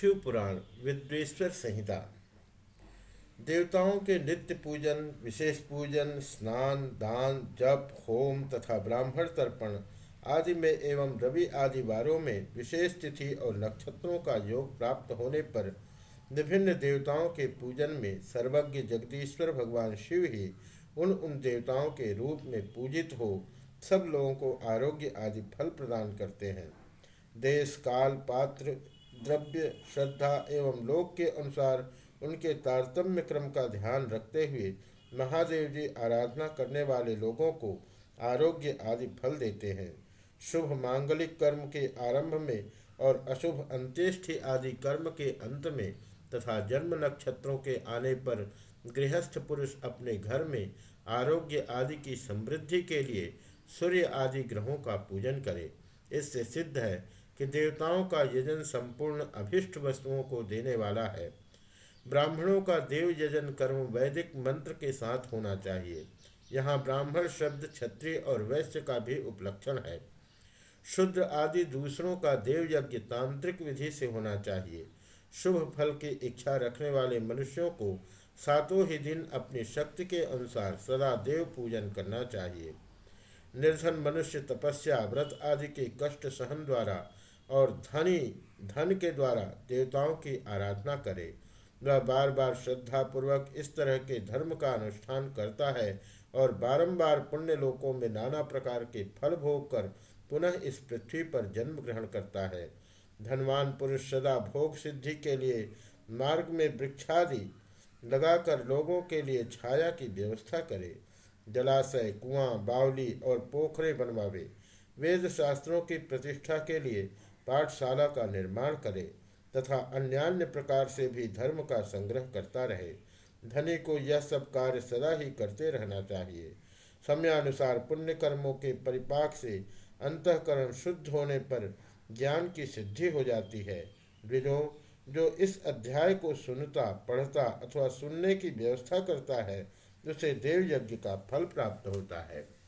शिव पुराण विद्वेश्वर संहिता। देवताओं के नित्य पूजन, विशेष पूजन, स्नान, दान, जप, होम तथा ब्राह्मण तर्पण आदि में एवं रवि आदि वारों में विशेष तिथि और नक्षत्रों का योग प्राप्त होने पर विभिन्न देवताओं के पूजन में सर्वज्ञ जगदीश्वर भगवान शिव ही उन उन देवताओं के रूप में पूजित हो, सब लोगों को आरोग्य आदि फल प्रदान करते हैं। देश, काल, पात्र द्रव्य, श्रद्धा एवं लोक के अनुसार उनके तारतम्य क्रम का ध्यान रखते हुए महादेव जी आराधना करने वाले लोगों को आरोग्य आदि फल देते हैं। शुभ मांगलिक कर्म के आरंभ में और अशुभ अंत्येष्ठि आदि कर्म के अंत में तथा जन्म नक्षत्रों के आने पर गृहस्थ पुरुष अपने घर में आरोग्य आदि की समृद्धि के लिए सूर्य आदि ग्रहों का पूजन करे। इससे सिद्ध है कि देवताओं का यजन संपूर्ण अभिष्ट वस्तुओं को देने वाला है। ब्राह्मणों का देव यजन कर्म वैदिक मंत्र के साथ होना चाहिए। यहाँ ब्राह्मण शब्द क्षत्रिय और वैश्य का भी उपलक्षण है। शुद्र आदि दूसरों का देव यज्ञ तांत्रिक विधि से होना चाहिए। शुभ फल की इच्छा रखने वाले मनुष्यों को सातों ही दिन अपनी शक्ति के अनुसार सदा देव पूजन करना चाहिए। निर्धन मनुष्य तपस्या, व्रत आदि के कष्ट सहन द्वारा और धनी, धन के द्वारा देवताओं की आराधना करे। वह बार बार श्रद्धा पूर्वक इस तरह के धर्म का अनुष्ठान करता है और बारंबार पुण्य लोकों में नाना प्रकार के फल भोग कर पुनः इस पृथ्वी पर जन्म ग्रहण करता है। धनवान पुरुष सदा भोग सिद्धि के लिए, मार्ग में वृक्षादि लगाकर लोगों के लिए छाया की व्यवस्था करे। जलाशय, कुआँ, बावली और पोखरे बनवावे। वेद शास्त्रों की प्रतिष्ठा के लिए पाठशाला का निर्माण करे तथा अन्यान्य प्रकार से भी धर्म का संग्रह करता रहे। धनी को यह सब कार्य सदा ही करते रहना चाहिए। समयानुसार पुण्य कर्मों के परिपाक से अंतकरण शुद्ध होने पर ज्ञान की सिद्धि हो जाती है। द्विजों, जो इस अध्याय को सुनता, पढ़ता अथवा सुनने की व्यवस्था करता है, उसे देव यज्ञ का फल प्राप्त होता है।